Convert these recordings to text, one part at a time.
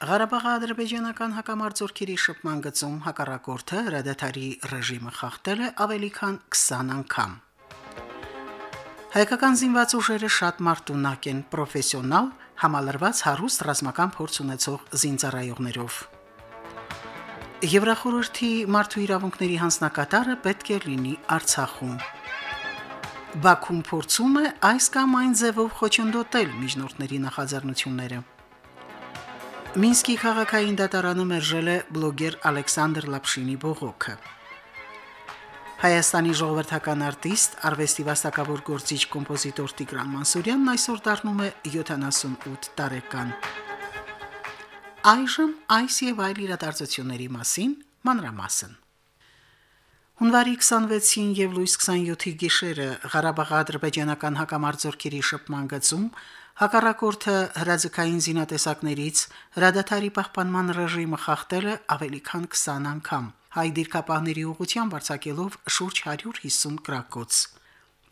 Ղարաբաղի ադրբեջանական հակամարտությունների շփման գծում հակառակորդը հրադադարի ռեժիմը խախտել է ավելի քան 20 անգամ։ Հայկական զինված ուժերը շատ մարտունակ են, պրոֆեսիոնալ, համալրված հարուստ ռազմական փորձ ունեցող զինծառայողներով։ Եվրախորհրդի մարդու իրավունքների հանձնակատարը պետք է լինի Արցախում։ Բաքուն փորձում է այս կամ այն ձևով խոչընդոտել միջնորդների նախաձեռնությունները։ Մինսկի քաղաքային դատարանը մերժել է բլոգեր Ալեքսանդր Լապշինի բողոքը։ Հայաստանի ժողովրդական արտիստ, արվեստի վաստակավոր գործիչ կոմպոզիտոր Տիգրան Մանսուրյանն այսօր դառնում է 78 տարեկան։ Այժմ այս եւ այլ իրադարձությունների մասին մանրամասն։ Հունվարի 26-ին եւ լույս 27-ի գիշերը Ղարաբաղի ադրբեջանական հակամարտությունների շփման գծում հակառակորդը հրաձգային զինատեսակներից հրադադարի պահպանման ռեժիմը խախտել է ավելի քան 20 անգամ, հայ դիրքապահների ուղղությամբ արձակելով շուրջ 150 գրակոց։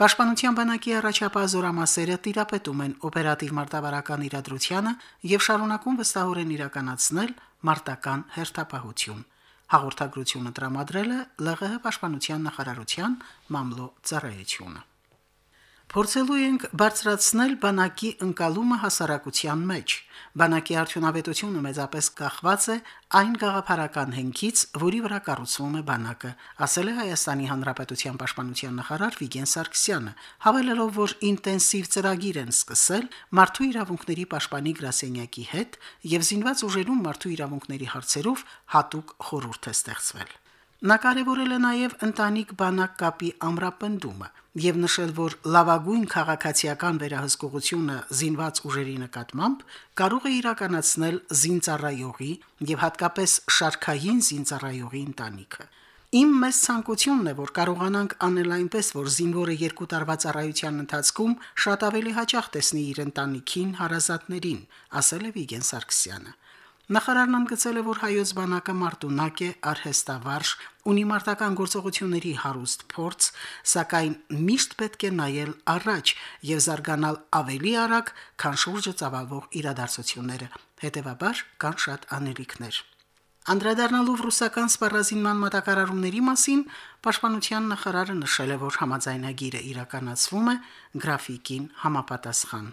Պաշտպանության բանակի առաջապահ զորամասերը տիրապետում են օպերատիվ մարտավարական իրադրությանը եւ շարունակում վստահորեն իրականացնել մարտական հերթապահություն հաղորդագրությունը տրամադրել է ԼՂՀ պաշտպանության նախարարության մամլո ծառայությունը։ Փորձելու ենք բարձրացնել բանակի ընկալումը հասարակության մեջ։ Բանակի արդյունավետությունը մեծապես կախված է այն գաղափարական հենքից, որի վրա կառուցվում է բանակը, ասել է Հայաստանի Հանրապետության պաշտպանության նախարար Վիգեն Սարգսյանը, հավելելով, որ ինտենսիվ ծրագիր են սկսել մարդու իրավունքների պաշտպանի գրասենյակի հետ եւ զինված ուժերում մարդու իրավունքների հարցերով հատուկ խորհուրդ է ստեղծվել։ Նա կարևորել է նաև ընտանիք բանակ կապի ամրապնդումը եւ նշել, որ լավագույն քաղաքացիական վերահսկողությունը զինված ուժերի նկատմամբ կարող է իրականացնել զինծառայողի եւ հատկապես շարքային զինծառայողի ընտանիքը։ Իմ մեծ ցանկությունն է, որ կարողանանք անել այնպես, որ զինվորը երկու տարվա ծառայության ընթացքում շատ ավելի հաճախ տեսնի իր ընտանիքին, հարազատներին, ասել է Վիգեն Սարգսյանը։ Նախարարն ընդգծել է, որ հայոց բանակը մարտունակ է, արհեստավարժ, ունի մարտական գործողությունների հարուստ փորձ, սակայն միշտ պետք է նայել առաջ եւ զարգանալ ավելի արագ, քան շուրջը ծավալվող իրադարձությունները։ Հետևաբար կան շատ անելիքներ։ Անդրադառնալով ռուսական սպառազինման մատակարարումների մասին, Պաշտպանության նախարարը նշել է, որ համաձայնագիրը իրականացվում է գրաֆիկին համապատասխան։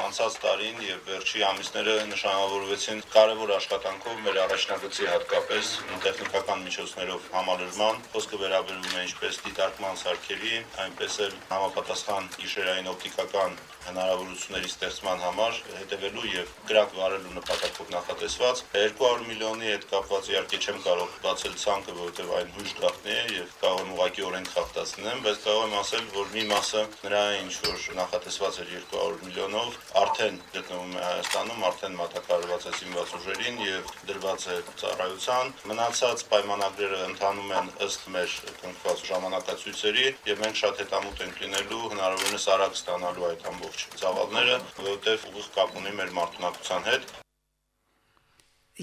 Անցած տարին եւ վերջի ամիսները նշանավորվեցին կարևոր աշխատանքով մեր առաջնագծի հատկապես տեխնիկական միջոցներով համալրման, խոսքը վերաբերում է ինչպես դիտարկման սարքերի, այնպես էլ համապատասխան գիշերային օպտիկական հնարավորությունների ստեղծման համար հետևելու եւ գրակ վարելու նպատակով նախատեսված 200 միլիոնի հետ կապված իհարկե չեմ կարող բացել ցանկը, որովհետեւ այն հույժ գաղտնի է եւ կարող եմ ուղղակի օրենք խախտացնեմ, բայց կարող եմ ասել, որ մի մասը նրա ինչ որ նախատեսված էր 200 միլիոնով արդեն գտնվում է Հայաստանում, արդեն մատակարարված է զինված ուժերին եւ դրված է ծառայության։ Մնացած պայմանագրերը ընթանում են ըստ մեր կնքված ժամանակացույցերի եւ մենք շատ հետամուտ ենք լինելու հնարավորինս արագ ստանալու այդ ամբողջ ծավալները, որովհետեւ ուղիղ կապ ունի մեր մարդունակության հետ։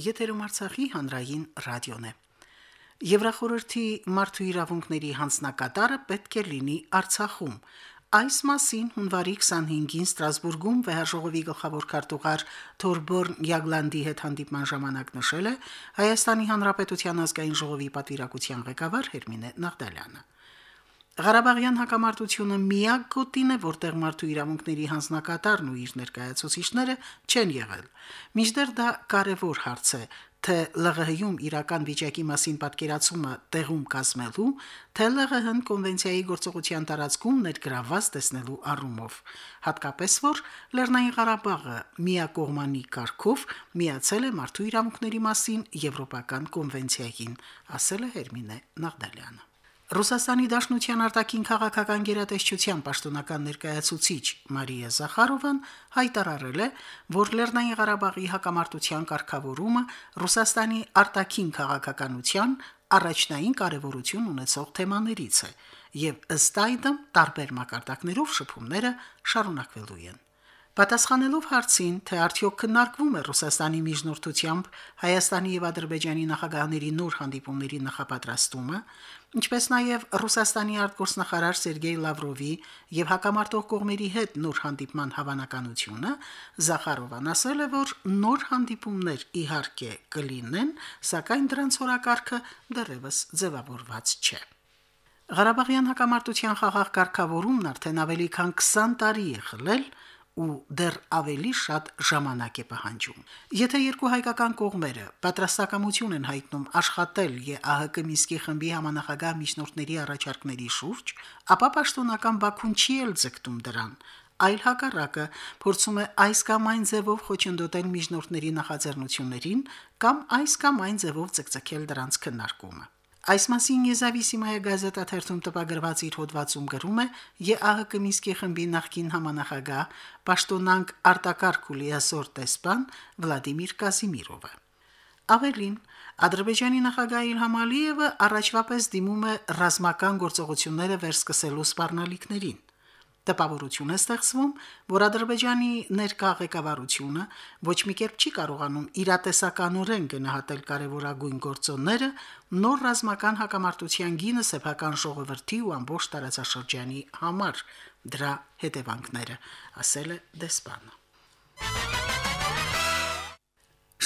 Եթերում Արցախի հանրային ռադիոն է։ Եվրախորհրդի մարդու իրավունքների հանձնակատարը պետք է լինի Արցախում, Այս մասին հունվարի 25-ին Ստրասբուրգում վեհաժողովի գլխավոր քարտուղար Թորբորն Յագլանդի հետ հանդիպման ժամանակ նշել է Հայաստանի Հանրապետության ազգային ժողովի պատվիրակության ղեկավար Հերմինե Նաղդալյանը։ Ղարաբաղյան հակամարտությունը միակ գոտին է, որտեղ մարդու իրավունքների հանձնակատարն ու իր ներկայացուցիչները չեն եղել։ Միջդեռ դա կարևոր հարց է, թե ԼՂՀ-ում իրական վիճակի մասին պատկերացումը տեղում կազմելու, թե ԼՂՀ-ն կոնվենցիայի գործողության տարածքում ներգրաված տեսնելու առումով, հատկապես որ Լեռնային Ղարաբաղը միակողմանի կարգով միացել է մարդու իրավունքների մասին Եվրոպական կոնվենցիային, ասել է Հերմինե Նաղդալյանը։ Ռուսաստանի Դաշնության արտաքին քաղաքական գերատեսչության պաշտոնական ներկայացուցիչ Մարիա Զախարովան հայտարարել է, որ Լեռնային Ղարաբաղի հակամարտության կարգավորումը Ռուսաստանի արտաքին քաղաքականության առաջնային կարևորություն ունեցող թեմաներից է, եւ ըստ այդմ տարբեր մակարդակներով շփումները շարունակվելու են։ Պատասխանելով հարցին, թե արդյոք քննարկվում է Ռուսաստանի միջնորդությամբ Հայաստանի եւ Ադրբեջանի նախագահների նոր հանդիպումների նախապատրաստումը, ինչպես նաև Ռուսաստանի արտգործնախարար Սերգեյ Լավրովի եւ հակամարտող կողմերի հետ նոր հանդիպման հավանականությունը, Զախարովան ասել է, որ նոր հանդիպումներ իհարկե կլինեն, սակայն դրանց օրակարգը դեռևս ձևավորված չէ։ Ղարաբաղյան հակամարտության խաղաղ կարգավորումն արդեն ավելի քան 20 տարի է խլել ու դեռ ավելի շատ ժամանակ է պահանջում։ Եթե երկու հայկական կողմերը պատրաստակամություն են հայտնում աշխատել ԵԱՀԿ Միսկի խմբի համանախագահ միջնորդների առաջարկների շուրջ, ապա պաշտոնական Բաքուն չի էլ ձգտում դրան, այլ հակառակը փորձում է այս կամ այն ձևով խոչընդոտել միջնորդների նախաձեռնություններին կամ այս կամ այն ձևով ցկցկել դրանց քննարկումը։ Այս մասին Եզավիսիմայա գազետա թերթում տպագրված իր հոդվածում գրում է ԵԱՀԿ Միսկի խմբի նախկին համանախագահ պաշտոնանկ արտակարգ ուլիասոր տեսփան Վլադիմիր Կասիմիրովը։ Ավելին, Ադրբեջանի նախագահ Իլհամ Ալիևը առաջվա պես դիմում է ռազմական գործողությունները վերսկսելու սպառնալիքներին։ Տպավորություն է ստեղծվում, որ Ադրբեջանի ներկա ղեկավարությունը ոչ մի կերպ չի կարողանում իրատեսականորեն գնահատել կարևորագույն գործոնները նոր ռազմական հակամարտության գինը սեփական ժողովրդի ու ամբողջ տարածաշրջանի համար դրա հետևանքները, ասել է դեսպանը։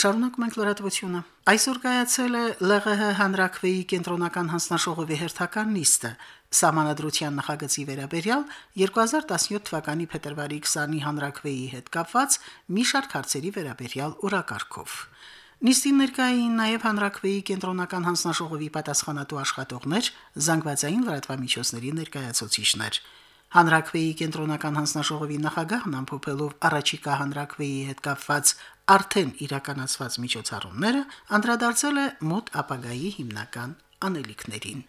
Շարունակում ենք լրատվությունը։ Այսօր կայացել է ԼՂՀ հանրակրվեի կենտրոնական հանձնաշողովի հերթական նիստը Սահմանադրության նախագծի վերաբերյալ 2017 թվականի փետրվարի 20-ի հանրակրվեի հետ կապված մի շարք հարցերի վերաբերյալ օրակարգով։ Նիստին ներկային նաև հանրակրվեի կենտրոնական հանձնաշողովի պատասխանատու աշխատողներ, զանգվածային լրատվամիջոցների ներկայացուցիչներ։ Հանրակրվեի կենտրոնական հանձնաշողովի նախագահն ամփոփելով առաջիկա հանրակրվեի հետ կապված արդեն իրականացված միջոցառումները անդրադարձել է մոտ ապագայի հիմնական անելիքներին։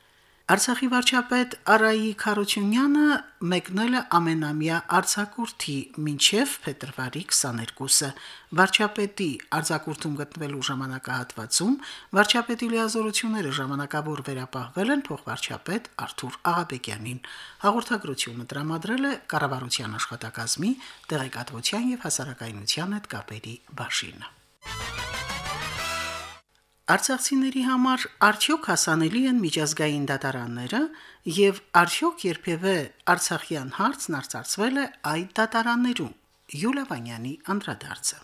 Արցախի վարչապետ Արայի Խարությունյանը մեկնել է ամենամյա Արցակուրթի մինչև փետրվարի 22-ը։ Վարչապետի արձակուրդում գտնվելու ժամանակահատվածում վարչապետի լիազորությունները ժամանակավոր վերապահվել են փոխվարչապետ Արթուր Աղաբեկյանին։ Հաղորդագրությունը տրամադրել է կառավարության աշխատակազմի տեղեկատվության եւ հասարակայնության հետ կապերի բաժինը։ Արցախցիների համար արդյոք հասանելի են միջազգային դատարանները եւ արդյոք երբևէ Արցախյան հարցն արծարծվել է այդ դատարաններում։ Յուլիա Վանյանի անդրադարձը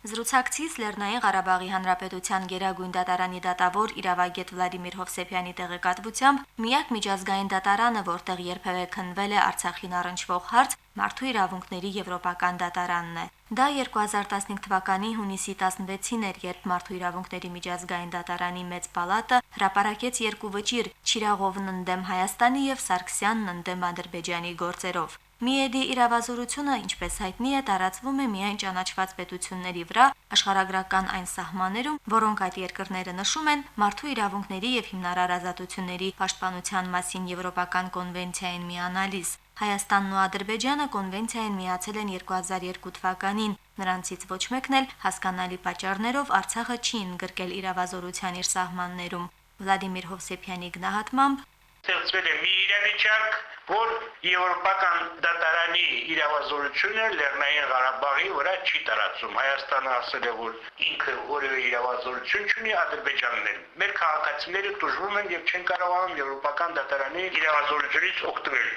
Զրուցակցից Լեռնային Ղարաբաղի Հանրապետության Գերագույն դատարանի դատավոր իրավագետ Վլադիմիր Հովսեփյանի տեղեկատվությամբ միակ միջազգային դատարանը, որտեղ երբևէ քննվել է Արցախին առնչվող հարց, Մարդու իրավունքների Եվրոպական դատարանն է։ Դա 2015 թվականի հունիսի 16-ին էր, երբ Մարդու իրավունքների միջազգային դատարանի մեծ պալատը հրապարակեց երկու վճիռ՝ Չիրաղովն ընդդեմ Հայաստանի եւ Սարգսյանն ընդդեմ Ադրբեջանի գործերով։ Միեդի իրավազորությունը, ինչպես հայտնի է, տարածվում է միայն ճանաչված պետությունների վրա աշխարհագրական այն սահմաններում, որոնք այդ երկրները նշում են մարդու իրավունքների եւ հիմնարար ազատությունների պաշտպանության մասին Եվրոպական կոնվենցիային միանալիս։ Հայաստանն ու Ադրբեջանը կոնվենցիային միացել են 2002 թվականին։ Նրանցից ոչ մեկն էլ հասկանալի պատճառներով Արցախը չի ընդգրկել իրավազորության իր սահմաններում։ Վլադիմիր Հովսեփյանի գնահատմամբ ստեղծվել է մի իրավիճակ, որ եվրոպական դատարանի իրավազորությունը Լեռնային Ղարաբաղի վրա չի տարածում։ Հայաստանը ասել է, որ ինքը որևէ իրավազորություն չունի Ադրբեջանն էլ։ Մեր քաղաքացիները դժվում են եւ չեն կարողանում եվրոպական դատարանի իրավազորությունից օգտվել։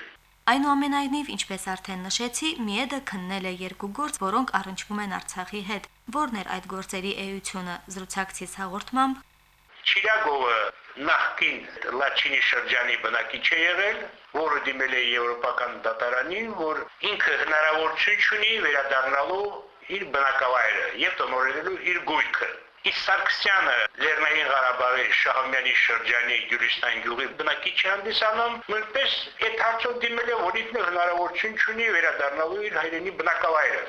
Այնուամենայնիվ, ինչպես արդեն նշեցի, Միեդը քննել է երկու գործ, որոնք առնչվում են Արցախի հետ։ Որն էր այդ գործերի էությունը զրուցակցից հաղորդմամբ Չիրագովը նախկին Լաչինի շրջանի բնակիչ է եղել, որը դիմել է Եվրոպական դատարանին, որ ինքը հնարավորություն ունի վերադառնալու իր բնակավայրը եւ տնօրինելու իր գույքը։ Իսկ Սարգսյանը Լեռնային Ղարաբաղի Շահումյանի շրջանի Գյուլիստան գյուղի բնակիչ հանդիսանում նույնպես այդ հարցով դիմել է, որ ինքը հնարավորություն ունի վերադառնալու իր հայրենի բնակավայրը։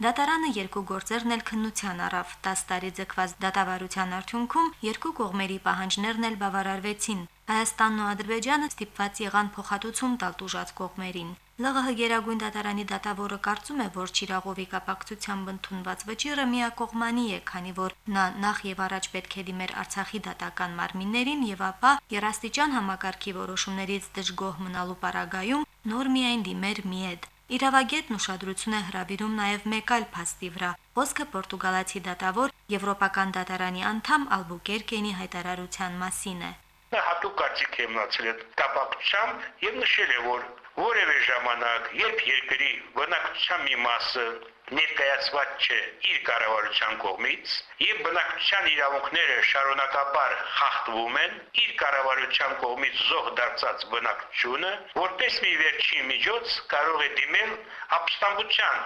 Դատարանը երկու գործերն էլ քննության առավ. 10 տարի ձգված դատավարության արդյունքում երկու կողմերի պահանջներն էլ բավարարվեցին։ Հայաստանն ու Ադրբեջանը ստիպված եղան փոխհատուցում տալ տուժած կողմերին։ ԼՂՀ Գերագույն դատարանի դատավորը կարծում է, որ Չիրաղովի կապակցությամբ ընդունված վճիռը միակողմանի է, քանի որ նա նախ եւ առաջ պետք է դիմեր Արցախի դատական մարմիններին եւ ապա երաստիճան համակարգի որոշումներից դժգոհ մնալու պարագայում նոր միայն դիմեր միեդ։ Իրավագետն ուշադրություն է հրավիրում նաև մեկ այլ փաստի վրա։ Խոսքը Պորտուգալացի դատավոր Եվրոպական դատարանի անդամ Ալբուկերկենի հայտարարության մասին է։ Նա հատուկ կարծիք է մնացել այդ կապակցությամբ եւ նշել է, որ որևէ ժամանակ, երբ երկրի բնակչության մի մասը ներկայացված չէ իր կառավարության կողմից եւ բնակչության իրավունքները շարունակաբար խախտվում են իր կառավարության կողմից զոհ դարձած բնակչությունը որպես մի վերջին միջոց կարող է դիմել ապստամբության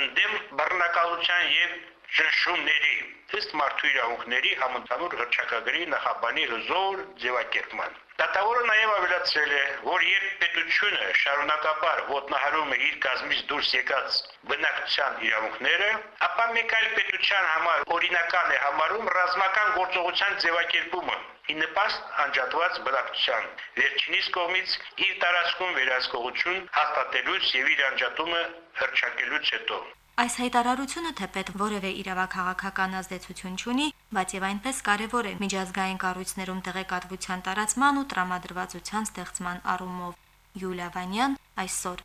ընդդեմ բռնակալության եւ ճնշումների ըստ մարդու իրավունքների համընդհանուր հռչակագրի նախաբանի հզոր ձևակերպման Դատավորը նաև ավելացրել է, որ երբ պետությունը շարունակաբար ոտնահարում է իր կազմից դուրս եկած բնակչության իրավունքները, ապա մեկ այլ պետության համար օրինական է համարում ռազմական գործողության ձևակերպումը ի նպաստ անջատված բնակչության վերջինիս կողմից իր տարածքում վերահսկողություն հաստատելուց եւ իր անջատումը հրճակելուց հետո Այս հայտարարությունը թեպետ որևէ իրավաքաղաքական ազդեցություն չունի, բայց եւ այնպես կարեւոր է միջազգային կառույցներում տեղեկատվության տարածման ու տրամադրվածության ստեղծման առումով։ Յուլիա Վանյան այսօր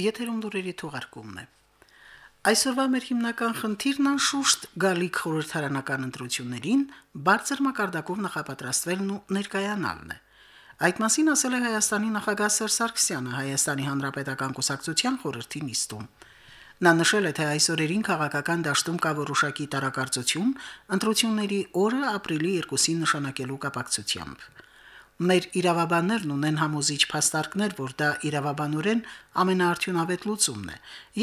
Եթերում դուրերի թողարկումն է։ Այսօրվա մեր հիմնական խնդիրն անշուշտ գալիք խորհրդարանական ընտրություններին բարձր մակարդակով նախապատրաստվելն ու ներկայանալն է։ Այդ մասին ասել է Հայաստանի նախագահ Սերժ Սարգսյանը Հայաստանի Հանրապետական Կուսակցության խորհրդի նիստում։ Նա նշել է, թե այսօրերին քաղաքական դաշտում կա որոշակի տարակարծություն ընտրությունների օրը ապրիլի 2-ին նշանակելու կապակցությամբ։ Մեր իրավաբաններն ունեն համոզիչ փաստարկներ, որ դա իրավաբանորեն ամենաարդյունավետ լուծումն է,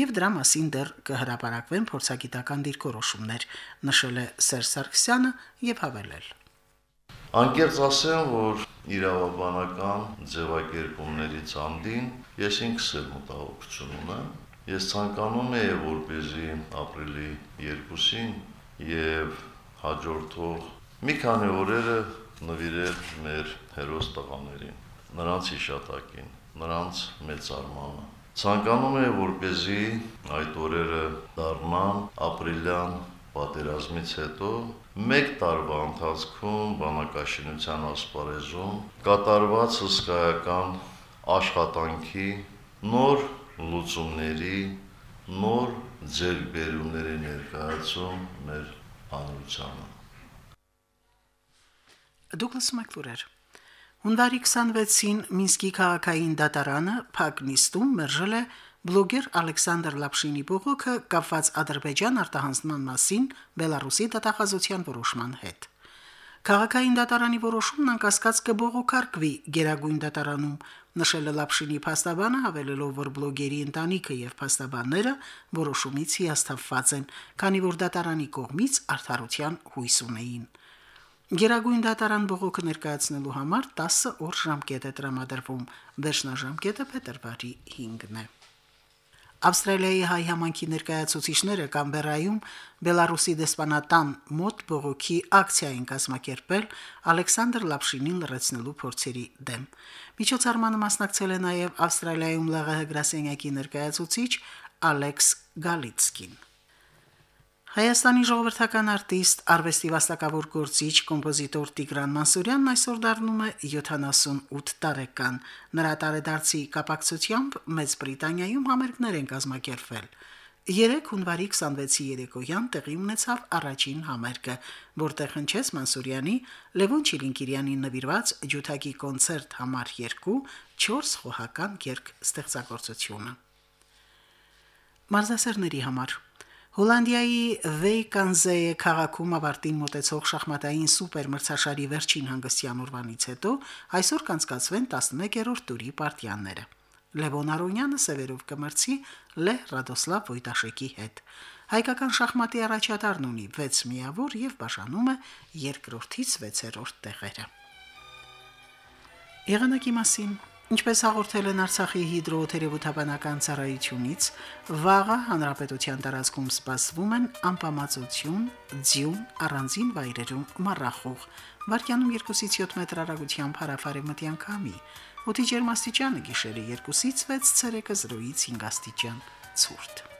եւ դրա մասին դեռ կհրապարակվեն փորձագիտական դիրքորոշումներ, նշել է Սերժ Սարգսյանը եւ հավելել. Անկեղծ ասեմ, որ իրավաբանական ձևակերպումների ցանդին ես ինքս էլ մտահոգություն ունեմ։ Ես ցանկանում եի, որպեսզի ապրիլի 2-ին եւ հաջորդող մի քանի օրերը նվիրել մեր հերոս տղաներին, նրանց հիշատակին, նրանց մեծարմանը։ Ցանկանում եմ, որպեսզի այդ օրերը դառնան ապրիլյան պատերազմից հետո մեկ տարվա ընթացքում բանակաշինության ասպարեզում կատարված հսկայական աշխատանքի նոր լուծումների, նոր ձերբերումների ներկայացում մեր հանրությանը։ Դուգլաս Մակլուրեր Հունվարի 26-ին Մինսկի քաղաքային դատարանը Փակնիստում մերժել է Բլոգեր Ալեքսանդր Լապշինի բողոքը կապված Ադրբեջան արտահանձնման մասին Բելարուսի դատախազության որոշման հետ։ Քաղաքային դատարանի որոշումն անկասկած կբողոքարկվի Գերագույն դատարանում, նշել է Լապշինի փաստաբանը, հավելելով, որ բլոգերի ընտանիքը եւ փաստաբանները որոշումից հիասթափված են, քանի որ դատարանի կողմից արդարության հույս ունեին։ Գերագույն դատարան բողոքը ներկայացնելու համար 10 օր ժամկետ է տրամադրվում, վերջնաժամկետը փետրվարի 5-ն է։ Ավստրալիայի հայ համանքի ներկայացուցիչները Կամբերայում Բելարուսի դեսպանատան մոտ բողոքի ակցիա են կազմակերպել Ալեքսանդր Լապշինին լրացնելու փորձերի դեմ։ Միջոցառմանը մասնակցել է նաև Ավստրալիայում ԼՂՀ գրասենյակի ներկայացուցիչ Ալեքս Գալիցկին։ Հայաստանի ժողովրդական արտիստ, արվեստի վաստակավոր գործիչ, կոմպոզիտոր Տիգրան Մանսուրյանն այսօր դառնում է 78 տարեկան։ Նրա տարեդարձի կապակցությամբ Մեծ Բրիտանիայում համերգներ են կազմակերպվել։ 3 հունվարի 26-ի երեկոյան տեղի ունեցավ առաջին համերգը, որտեղ հնչեց Մանսուրյանի Լևոն Չիլինկիրյանին նվիրված ջութակի կոնցերտ համար 2 4 խոհական երգ ստեղծագործությունը։ Մարզասերների համար Հոլանդիայի Վեյկանզեյ քաղաքում ավարտին մոտեցող շախմատային սուպեր մրցաշարի վերջին հանգստյան օրվանից հետո այսօր կանցկացվեն 11-րդ տուրի պարտիաները։ Լևոն Արոնյանը սևերով կմրցի Լե Ռադոսլավ Վոյտաշեկի հետ։ Հայկական շախմատի առաջատարն ունի 6 միավոր եւ բաժանում է երկրորդից 6-րդ տեղերը։ Եղանակի մասին Ինչպես հաղորդել են Արցախի հիդրոթերապևտաբանական ծառայությունից, վաղը հանրապետության տարածքում սպասվում են անպամացություն, ձյուն, առանձին վայրերում մռախուղ, վարկյանում 2-ից 7 մետր հեռագությամբ հարավարեմտյան քամի, օդի ջերմաստիճանը գիշերը 2-ից 6 ցելսիուսը 0-ից 5 աստիճան ցուրտ։